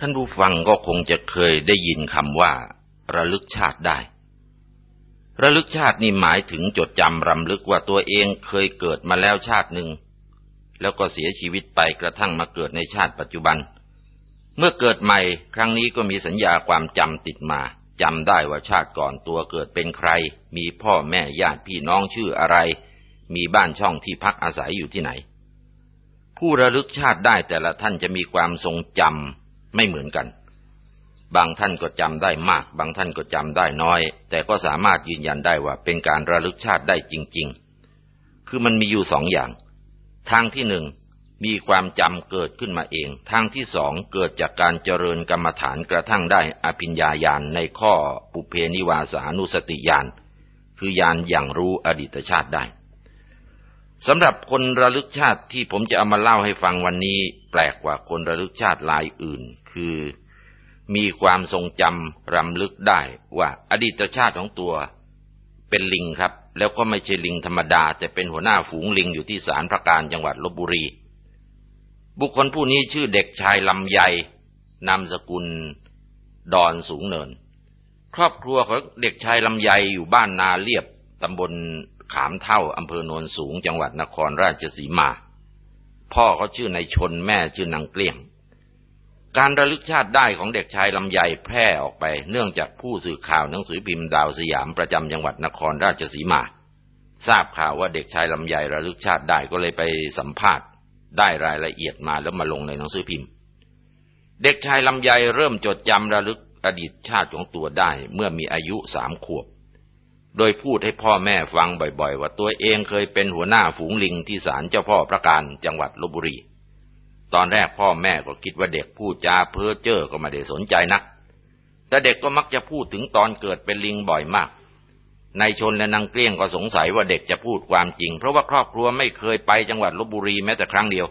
ท่านผู้ฟังก็คงจะเคยได้ยินคำว่า ระลึกชาติได้ ระลึกชาตินี่หมายถึงจดจำรำลึกว่าตัวเองเคยเกิดมาแล้วชาติหนึ่ง แล้วก็เสียชีวิตไปกระทั่งมาเกิดในชาติปัจจุบัน เมื่อเกิดใหม่ครั้งนี้ก็มีสัญญาความจำติดมาจำได้ว่าชาติก่อนตัวเกิดเป็นใคร มีพ่อแม่ญาติพี่น้องชื่ออะไร มีบ้านช่องที่พักอาศัยอยู่ที่ไหน ผู้ระลึกชาติได้แต่ละท่านจะมีความทรงจำ ไม่เหมือนกัน บางท่านก็จำได้มาก บางท่านก็จำได้น้อย แต่ก็สามารถยืนยันได้ว่าเป็นการระลึกชาติได้จริง ๆ คือมันมีอยู่สองอย่าง ทางที่หนึ่งมีความจำเกิดขึ้นมาเอง ทางที่สองเกิดจากการเจริญกรรมฐานกระทั่งได้อภิญญาญาณในข้อปุเพนิวาสานุสติญาณคือญาณอย่างรู้อดีตชาติได้สำหรับคนระลึกชาติที่ผมจะเอามาเล่าให้ฟังวันนี้ แปลกกว่าคนระลึกชาติลายอื่น คือ มีความทรงจำรำลึกได้ว่าอดีตชาติของตัวเป็นลิงครับ แล้วก็ไม่ใช่ลิงธรรมดา แต่เป็นหัวหน้าฝูงลิงอยู่ที่ศาลพระการจังหวัดลบบุรี บุคคลผู้นี้ชื่อเด็กชายลำไยนามสกุล ดอนสูงเนิน ครอบครัวของเด็กชายลำไยอยู่บ้านนาเลียบตำบลขามเท่าอำเภอโนนสูงจังหวัดนครราชสีมา พ่อเขาชื่อนายชนแม่ชื่อนางเกลี้ยง การระลึกชาติได้ของเด็กชายลำไยแพร่ออกไป เนื่องจากผู้สื่อข่าวหนังสือพิมพ์ดาวสยามประจำจังหวัดนครราชสีมา ทราบข่าวว่าเด็กชายลำไยระลึกชาติได้ก็เลยไปสัมภาษณ์ ได้รายละเอียดมาแล้วมาลงในหนังสือพิมพ์ เด็กชายลำไยเริ่มจดจำระลึกอดีตชาติของตัวได้เมื่อมีอายุสามขวบ โดยพูดให้พ่อแม่ฟังบ่อยๆ ว่าตัวเองเคยเป็นหัวหน้าฝูงลิงที่ศาลเจ้าพ่อประการจังหวัดลบบุรี ตอนแรกพ่อแม่ก็คิดว่าเด็กพูดจาเพ้อเจ้อก็ไม่ได้สนใจนัก แต่เด็กก็มักจะพูดถึงตอนเกิดเป็นลิงบ่อยมากนายชนและนางเกลี้ยงก็สงสัยว่าเด็กจะพูดความจริง เพราะว่าครอบครัวไม่เคยไปจังหวัดลบบุรีแม้แต่ครั้งเดียว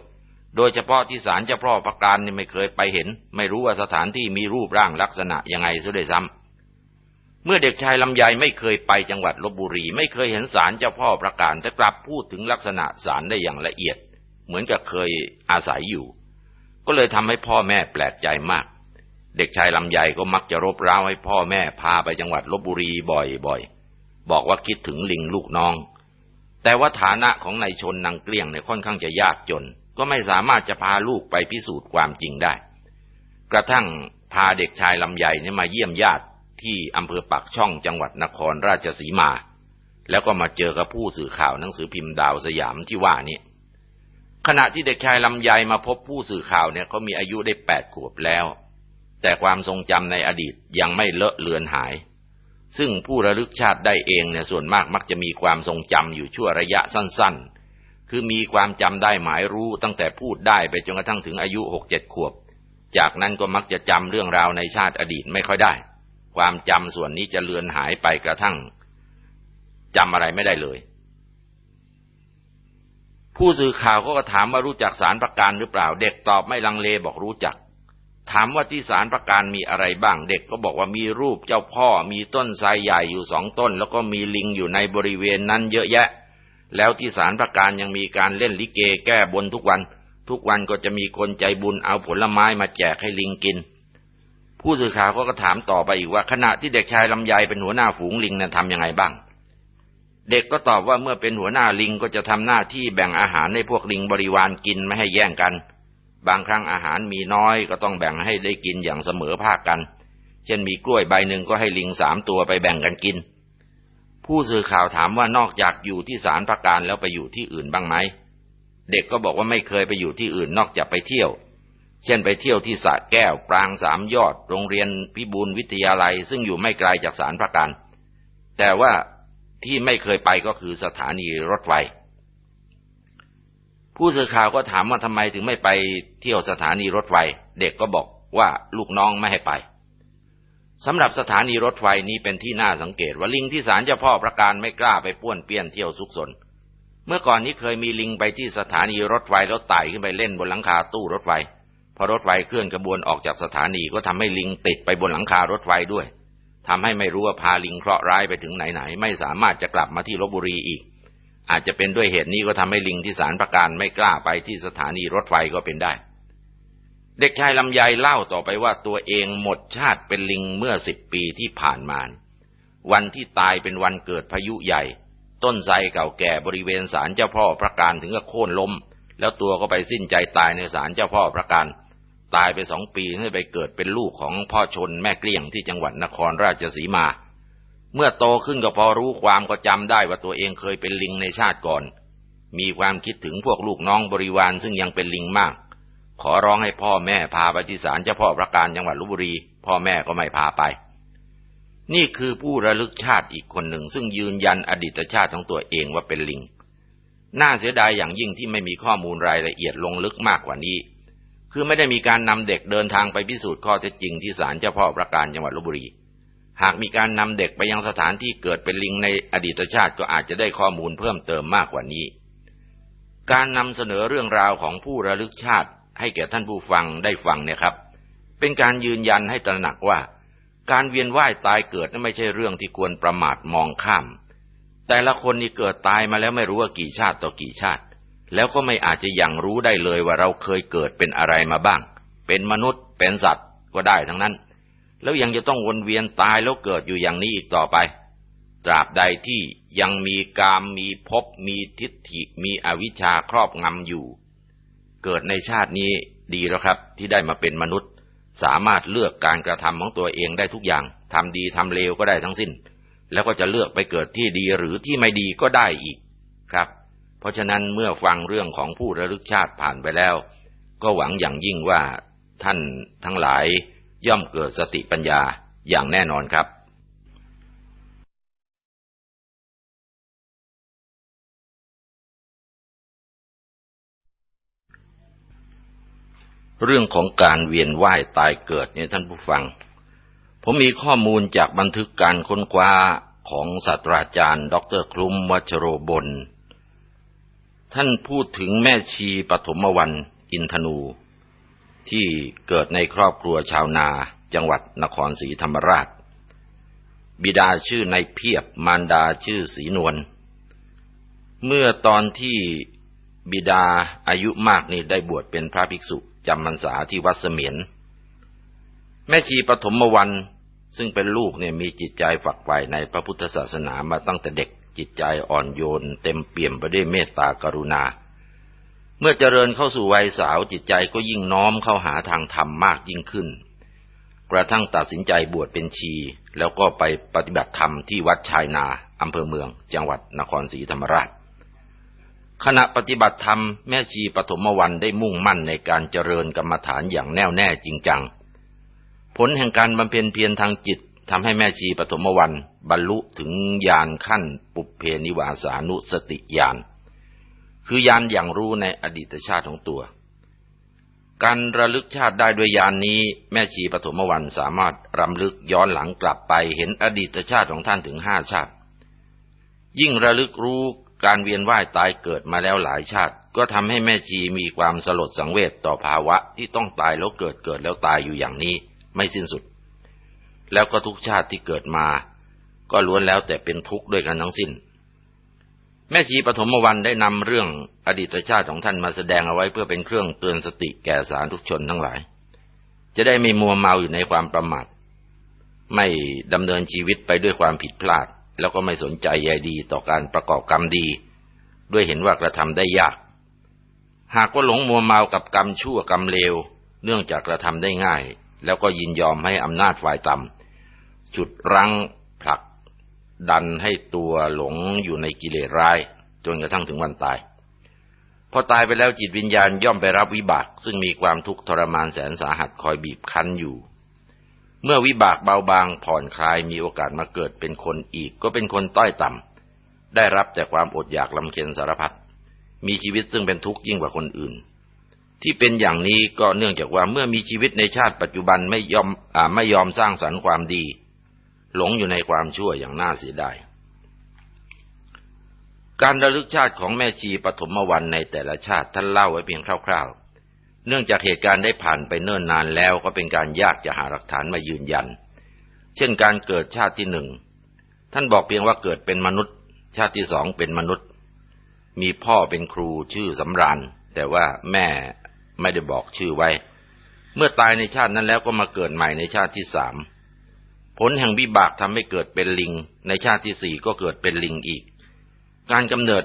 โดยเฉพาะที่ศาลเจ้าพ่อประการนี่ไม่เคยไปเห็น ไม่รู้ว่าสถานที่มีรูปร่างลักษณะยังไงซะด้วยซ้ำเมื่อเด็กชายลำไยไม่เคยไปจังหวัดลบบุรี ไม่เคยเห็นศาลเจ้าพ่อประการแต่กลับพูดถึงลักษณะศาลได้อย่างละเอียด เหมือนกับเคยอาศัยอยู่ ก็เลยทำให้พ่อแม่แปลกใจมาก เด็กชายลำไยก็มักจะรบเร้าให้พ่อแม่พาไปจังหวัดลบบุรีบ่อยๆ บอกว่าคิดถึงลิงลูกน้อง แต่ว่าฐานะของนายชนนางเกลี้ยงเนี่ยค่อนข้างจะยากจน ก็ไม่สามารถจะพาลูกไปพิสูจน์ความจริงได้ กระทั่งพาเด็กชายลำใหญ่เนี่ยมาเยี่ยมญาติที่อำเภอปักช่องจังหวัดนครราชสีมา แล้วก็มาเจอกับผู้สื่อข่าวหนังสือพิมพ์ดาวสยามที่ว่านี่ ขณะที่เด็กชายลำไยมาพบผู้สื่อข่าวเนี่ยเขามีอายุได้แปดขวบแล้ว แต่ความทรงจำในอดีตยังไม่เลอะเลือนหาย ซึ่งผู้ระลึกชาติได้เองเนี่ยส่วนมากมักจะมีความทรงจำอยู่ชั่วระยะสั้นๆ คือมีความจำได้หมายรู้ตั้งแต่พูดได้ไปจนกระทั่งถึงอายุหกเจ็ดขวบ จากนั้นก็มักจะจำเรื่องราวในชาติอดีตไม่ค่อยได้ ความจำส่วนนี้จะเลือนหายไปกระทั่งจำอะไรไม่ได้เลย ผู้สื่อข่าวก็ถามว่ารู้จักสารประการหรือเปล่า เด็กตอบไม่ลังเลบอกรู้จัก ถามว่าที่สารประการมีอะไรบ้าง เด็กก็บอกว่ามีรูปเจ้าพ่อ มีต้นไทรใหญ่อยู่สองต้น แล้วก็มีลิงอยู่ในบริเวณนั้นเยอะแยะ แล้วที่สารประการยังมีการเล่นลิเกแก้บนทุกวัน ทุกวันก็จะมีคนใจบุญเอาผลไม้มาแจกให้ลิงกิน ผู้สื่อข่าวก็ถามต่อไปอีกว่าขณะที่เด็กชายลำไยเป็นหัวหน้าฝูงลิงนั้นทำยังไงบ้าง เด็กก็ตอบว่าเมื่อเป็นหัวหน้าลิงก็จะทำหน้าที่แบ่งอาหารให้พวกลิงบริวารกินไม่ให้แย่งกัน บางครั้งอาหารมีน้อยก็ต้องแบ่งให้ได้กินอย่างเสมอภาคกัน เช่นมีกล้วยใบหนึ่งก็ให้ลิงสามตัวไปแบ่งกันกิน ผู้สื่อข่าวถามว่านอกจากอยู่ที่สารประการแล้วไปอยู่ที่อื่นบ้างไหม เด็กก็บอกว่าไม่เคยไปอยู่ที่อื่นนอกจากไปเที่ยว เช่นไปเที่ยวที่สระแก้วปรางสามยอด โรงเรียนพิบูลวิทยาลัย ซึ่งอยู่ไม่ไกลจากสารประการแต่ว่า ที่ไม่เคยไปก็คือสถานีรถไฟ ผู้สื่อข่าวก็ถามว่าทำไมถึงไม่ไปเที่ยวสถานีรถไฟ เด็กก็บอกว่าลูกน้องไม่ให้ไปสำหรับสถานีรถไฟนี้เป็นที่น่าสังเกตว่าลิงที่ศาลเจ้าพ่อประการไม่กล้าไปป้วนเปี้ยนเที่ยวซุกซนเมื่อก่อนนี้เคยมีลิงไปที่สถานีรถไฟแล้วไต่ขึ้นไปเล่นบนหลังคาตู้รถไฟพอรถไฟเคลื่อนกระบวนออกจากสถานีก็ทำให้ลิงติดไปบนหลังคารถไฟด้วย ทำให้ไม่รู้ว่าพาลิงเคราะห์ร้ายไปถึงไหนๆไม่สามารถจะกลับมาที่ลบบุรีอีก อาจจะเป็นด้วยเหตุนี้ก็ทำให้ลิงที่สารประการไม่กล้าไปที่สถานีรถไฟก็เป็นได้ เด็กชายลำไยเล่าต่อไปว่าตัวเองหมดชาติเป็นลิงเมื่อสิบปีที่ผ่านมาวันที่ตายเป็นวันเกิดพายุใหญ่ ต้นไทรเก่าแก่บริเวณศาลเจ้าพ่อพระการถึงกับโค่นล้มแล้วตัวก็ไปสิ้นใจตายในศาลเจ้าพ่อพระการ ตายไปสองปีให้ไปเกิดเป็นลูกของพ่อชนแม่เกลี้ยงที่จังหวัดนครราชสีมา เมื่อโตขึ้นก็พอรู้ความก็จำได้ว่าตัวเองเคยเป็นลิงในชาติก่อน มีความคิดถึงพวกลูกน้องบริวารซึ่งยังเป็นลิงมาก ขอร้องให้พ่อแม่พาไปที่ศาลเจ้าพ่อประการจังหวัดลบบุรี พ่อแม่ก็ไม่พาไป นี่คือผู้ระลึกชาติอีกคนหนึ่ง ซึ่งยืนยันอดีตชาติของตัวเองว่าเป็นลิง น่าเสียดายอย่างยิ่งที่ไม่มีข้อมูลรายละเอียดลงลึกมากกว่านี้ คือไม่ได้มีการนำเด็กเดินทางไปพิสูจน์ข้อเท็จจริงที่ศาลเจ้าพ่อประการจังหวัดลบบุรี หากมีการนำเด็กไปยังสถานที่เกิดเป็นลิงในอดีตชาติก็อาจจะได้ข้อมูลเพิ่มเติมมากกว่านี้ การนำเสนอเรื่องราวของผู้ระลึกชาติให้แก่ท่านผู้ฟังได้ฟังเนี่ยครับ เป็นการยืนยันให้ตระหนักว่า การเวียนว่ายตายเกิดนั้นไม่ใช่เรื่องที่ควรประมาทมองข้าม แต่ละคนนี่เกิดตายมาแล้วไม่รู้ว่ากี่ชาติต่อกี่ชาติ แล้วก็ไม่อาจจะยังรู้ได้เลยว่าเราเคยเกิดเป็นอะไรมาบ้าง เป็นมนุษย์ เป็นสัตว์ก็ได้ทั้งนั้น แล้วยังจะต้องวนเวียนตายแล้วเกิดอยู่อย่างนี้อีกต่อไป ตราบใดที่ยังมีกาม มีภพ มีทิฏฐิ มีอวิชชาครอบงำอยู่ เกิดในชาตินี้ดีแล้วครับ ที่ได้มาเป็นมนุษย์ สามารถเลือกการกระทำของตัวเองได้ทุกอย่างทำดีทำเลวก็ได้ทั้งสิ้น แล้วก็จะเลือกไปเกิดที่ดีหรือที่ไม่ดีก็ได้อีกครับ เพราะฉะนั้นเมื่อฟังเรื่องของผู้ระลึกชาติผ่านไปแล้ว ก็หวังอย่างยิ่งว่าท่านทั้งหลายย่อมเกิดสติปัญญาอย่างแน่นอนครับ เรื่องของการเวียนว่ายตายเกิดเนี่ยท่านผู้ฟัง ผมมีข้อมูลจากบันทึกการค้นคว้าของศาสตราจารย์ ดรคลุมวัชโรบล ท่านพูดถึงแม่ชีปฐมวันอินทนู ที่เกิดในครอบครัวชาวนาจังหวัดนครศรีธรรมราช บิดาชื่อนายเพียบมารดาชื่อศรีนวลเมื่อตอนที่บิดาอายุมากนี่ได้บวชเป็นพระภิกษุจำพรรษาที่วัดเสมียน แม่ชีปฐมวันซึ่งเป็นลูกเนี่ยมีจิตใจฝักใฝ่ในพระพุทธศาสนามาตั้งแต่เด็ก จิตใจอ่อนโยน เต็มเปี่ยมไปด้วยเมตตากรุณา เมื่อเจริญเข้าสู่วัยสาวจิตใจก็ยิ่งน้อมเข้าหาทางธรรมมากยิ่งขึ้น กระทั่งตัดสินใจบวชเป็นชี แล้วก็ไปปฏิบัติธรรมที่วัดชายนาอำเภอเมือง จังหวัดนครศรีธรรมราช ขณะปฏิบัติธรรมแม่ชีปฐมวันได้มุ่งมั่นในการเจริญกรรมฐานอย่างแน่วแน่จริงจังผลแห่งการบำเพ็ญเพียรทางจิต ทำให้แม่ชีปฐมวันบรรลุถึงญาณขั้นปุเพนิวาสานุสติญาณคือญาณอย่างรู้ในอดีตชาติของตัว การระลึกชาติได้ด้วยญาณนนี้ แม่ชีปฐมวันสามารถรำลึกย้อนหลังกลับไปเห็นอดีตชาติของท่านถึงห้าชาติ ยิ่งระลึกรู้การเวียนว่ายตายเกิดมาแล้วหลายชาติ ก็ทำให้แม่ชีมีความสลดสังเวชต่อภาวะที่ต้องตายแล้วเกิดเกิดแล้วตายอยู่อย่างนี้ ไม่สิ้นสุด แล้วก็ทุกชาติที่เกิดมา ก็ล้วนแล้วแต่เป็นทุกข์ด้วยกันทั้งสิ้น แม่ชีปฐมวันได้นำเรื่องอดีตชาติของท่านมาแสดงเอาไว้เพื่อเป็นเครื่องเตือนสติแก่สาธุชนทั้งหลาย จะได้ไม่มัวเมาอยู่ในความประมาทไม่ดำเนินชีวิตไปด้วยความผิดพลาด แล้วก็ไม่สนใจใยดีต่อการประกอบกรรมดี ด้วยเห็นว่ากระทำได้ยาก หากว่าหลงมัวเมากับกรรมชั่วกรรมเลว เนื่องจากกระทำได้ง่าย แล้วก็ยินยอมให้อำนาจฝ่ายต่ำ จุดรั้งผลัก ดันให้ตัวหลงอยู่ในกิเลสร้าย จนกระทั่งถึงวันตาย พอตายไปแล้วจิตวิญญาณย่อมไปรับวิบาก ซึ่งมีความทุกข์ทรมานแสนสาหัสคอยบีบคั้นอยู่ เมื่อวิบากเบาบางผ่อนคลายมีโอกาสมาเกิดเป็นคนอีก ก็เป็นคนต้อยต่ำได้รับแต่ความอดอยากลำเค็ญสารพัดมีชีวิตซึ่งเป็นทุกข์ยิ่งกว่าคนอื่นที่เป็นอย่างนี้ก็เนื่องจากว่าเมื่อมีชีวิตในชาติปัจจุบันไม่ยอมอไม่ยอมสร้างสรรค์ความดี หลงอยู่ในความชั่วอย่างน่าเสียดายการระลึกชาติของแม่ชีปฐมวันในแต่ละชาติท่านเล่าไว้เพียงคร่าว ๆ เนื่องจากเหตุการณ์ได้ผ่านไปเนิ่นนานแล้วก็เป็นการยากจะหาหลักฐานมายืนยัน เช่นการเกิดชาติที่หนึ่งท่านบอกเพียงว่าเกิดเป็นมนุษย์ ชาติที่สองเป็นมนุษย์ มีพ่อเป็นครูชื่อสำราญ แต่ว่าแม่ไม่ได้บอกชื่อไว้ เมื่อตายในชาตินั้นแล้วก็มาเกิดใหม่ในชาติที่สาม ผลแห่งวิบากทำให้เกิดเป็นลิง ในชาติที่สี่ก็เกิดเป็นลิงอีก การกำเนิด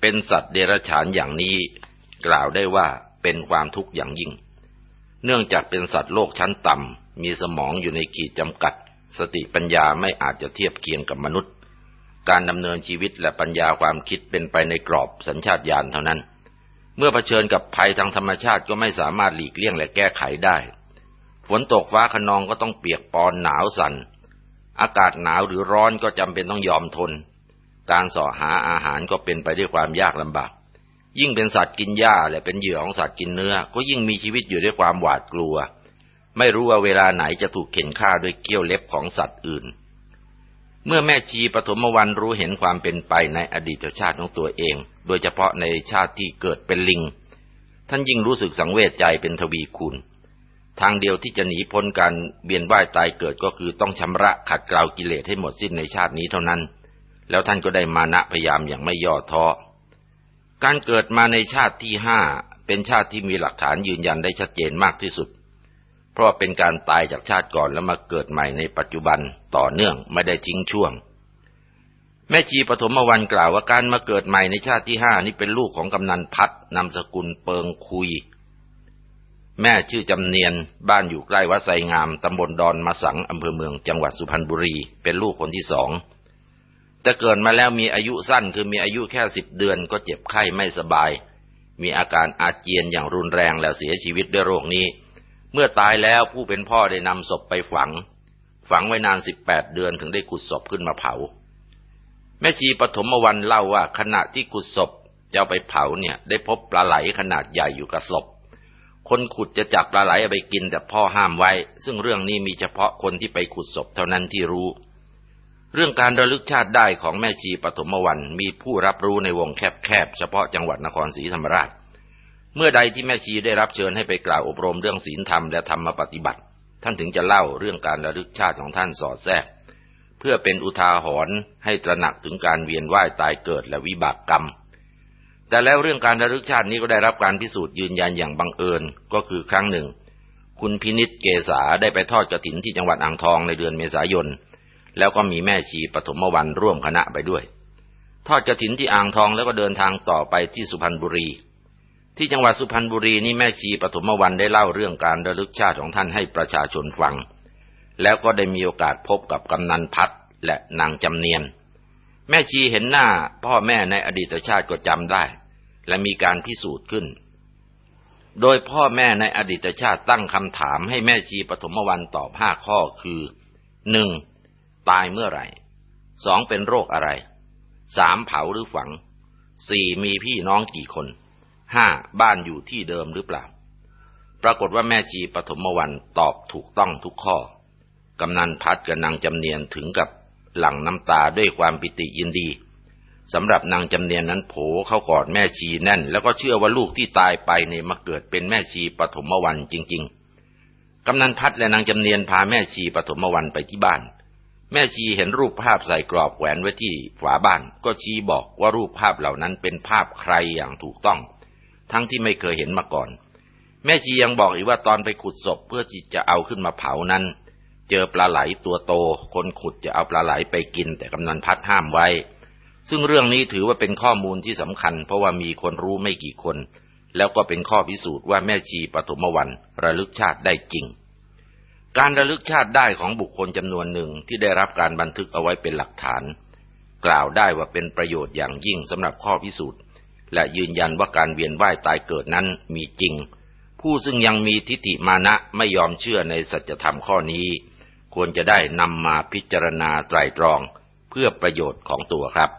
เป็นสัตว์เดรัจฉานอย่างนี้ กล่าวได้ว่าเป็นความทุกข์อย่างยิ่ง เนื่องจากเป็นสัตว์โลกชั้นต่ำมีสมองอยู่ในขีดจำกัด สติปัญญาไม่อาจจะเทียบเคียงกับมนุษย์ การดำเนินชีวิตและปัญญาความคิดเป็นไปในกรอบสัญชาตญาณเท่านั้น เมื่อเผชิญกับภัยทางธรรมชาติก็ไม่สามารถหลีกเลี่ยงและแก้ไขได้ ฝนตกฟ้าขนองก็ต้องเปียกปอนหนาวสัน่น อากาศหนาวหรือร้อนก็จำเป็นต้องยอมทน การสอหาอาหารก็เป็นไปด้วยความยากลำบาก ยิ่งเป็นสัตว์กินหญ้าและเป็นเหยื่อของสัตว์กินเนื้อ ก็ยิ่งมีชีวิตอยู่ด้วยความหวาดกลัว ไม่รู้ว่าเวลาไหนจะถูกเข็นฆ่าด้วยเกี้ยวเล็บของสัตว์อื่น เมื่อแม่ชีปฐมวันรู้เห็นความเป็นไปในอดีตชาติของตัวเอง โดยเฉพาะในชาติที่เกิดเป็นลิง ท่านยิ่งรู้สึกสังเวชใจเป็นทวีคูณ ทางเดียวที่จะหนีพ้นการเบียนว่ายตายเกิดก็คือต้องชำระขัดเกลากิเลสให้หมดสิ้นในชาตินี้เท่านั้น แล้วท่านก็ได้มานะพยายามอย่างไม่ย่อท้อ การเกิดมาในชาติที่ห้าเป็นชาติที่มีหลักฐานยืนยันได้ชัดเจนมากที่สุด เพราะเป็นการตายจากชาติก่อนแล้วมาเกิดใหม่ในปัจจุบันต่อเนื่องไม่ได้ทิ้งช่วง แม่ชีปฐมวันกล่าวว่าการมาเกิดใหม่ในชาติที่ห้านี้เป็นลูกของกำนันพัดนามสกุลเปิงคุย แม่ชื่อจำเนียน บ้านอยู่ใกล้วัดไซงาม ตำบลดอนมาสัง อำเภอเมือง จังหวัดสุพรรณบุรี เป็นลูกคนที่สอง แต่เกิดมาแล้วมีอายุสั้นคือมีอายุแค่สิบเดือนก็เจ็บไข้ไม่สบาย มีอาการอาเจียนอย่างรุนแรงและเสียชีวิตด้วยโรคนี้ เมื่อตายแล้วผู้เป็นพ่อได้นำศพไปฝัง ฝังไว้นานสิบแปดเดือนถึงได้ขุดศพขึ้นมาเผา แม่ชีปฐมวันเล่าว่าขณะที่ขุดศพจะไปเผาเนี่ย ได้พบปลาไหลขนาดใหญ่อยู่กับศพ คนขุดจะจับปลาไหลไปกินแต่พ่อห้ามไว้ ซึ่งเรื่องนี้มีเฉพาะคนที่ไปขุดศพเท่านั้นที่รู้ เรื่องการระลึกชาติได้ของแม่ชีปฐมวันมีผู้รับรู้ในวงแคบๆเฉพาะจังหวัดนครศรีธรรมราช เมื่อใดที่แม่ชีได้รับเชิญให้ไปกล่าวอบรมเรื่องศีลธรรมและธรรมปฏิบัติ ท่านถึงจะเล่าเรื่องการระลึกชาติของท่านสอดแทรก เพื่อเป็นอุทาหรณ์ให้ตระหนักถึงการเวียนว่ายตายเกิดและวิบากกรรม แต่แล้วเรื่องการระลึกชาตินี้ก็ได้รับการพิสูจน์ยืนยันอย่างบังเอิญก็คือครั้งหนึ่ง คุณพินิษเกษาได้ไปทอดกระถินที่จังหวัดอ่างทองในเดือนเมษายน แล้วก็มีแม่ชีปฐมวันร่วมคณะไปด้วย ทอดกระถินที่อ่างทองแล้วก็เดินทางต่อไปที่สุพรรณบุรี ที่จังหวัดสุพรรณบุรีนี่แม่ชีปฐมวันได้เล่าเรื่องการระลึกชาติของท่านให้ประชาชนฟัง แล้วก็ได้มีโอกาสพบกับกำนันพัดและนางจำเนียน แม่ชีเห็นหน้าพ่อแม่ในอดีตชาติก็จำได้ และมีการพิสูจน์ขึ้น โดยพ่อแม่ในอดีตชาติตั้งคำถามให้แม่ชีปฐมวันตอบห้าข้อคือหนึ่งตายเมื่อไหร่สองเป็นโรคอะไรสามเผาหรือฝังสี่มีพี่น้องกี่คนห้าบ้านอยู่ที่เดิมหรือเปล่า ปรากฏว่าแม่ชีปฐมวันตอบถูกต้องทุกข้อกำนันพัดกับนางจำเนียนถึงกับ หลั่งน้ำตาด้วยความปิติยินดีสำหรับนางจำเนียนนั้นโผเข้ากอดแม่ชีแน่น แล้วก็เชื่อว่าลูกที่ตายไปเนี่ยมาเกิดเป็นแม่ชีปฐมวันจริง ๆ กำนันพัดและนางจำเนียนพาแม่ชีปฐมวันไปที่บ้าน แม่ชีเห็นรูปภาพใส่กรอบแหวนไว้ที่ฝาบ้าน ก็ชี้บอกว่ารูปภาพเหล่านั้นเป็นภาพใครอย่างถูกต้อง ทั้งที่ไม่เคยเห็นมาก่อน แม่ชียังบอกอีกว่าตอนไปขุดศพเพื่อที่จะเอาขึ้นมาเผานั้น เจอปลาไหลตัวโต คนขุดจะเอาปลาไหลไปกิน แต่กำนันพัดห้ามไว้ ซึ่งเรื่องนี้ถือว่าเป็นข้อมูลที่สำคัญ เพราะว่ามีคนรู้ไม่กี่คน แล้วก็เป็นข้อพิสูจน์ว่าแม่ชีปฐมวันระลึกชาติได้จริง การระลึกชาติได้ของบุคคลจำนวนหนึ่งที่ได้รับการบันทึกเอาไว้เป็นหลักฐาน กล่าวได้ว่าเป็นประโยชน์อย่างยิ่งสำหรับข้อพิสูจน์และยืนยันว่าการเวียนว่ายตายเกิดนั้นมีจริง ผู้ซึ่งยังมีทิฏฐิมานะไม่ยอมเชื่อในสัจธรรมข้อนี้ ควรจะได้นำมาพิจารณาไตรตรองเพื่อประโยชน์ของตัวครับ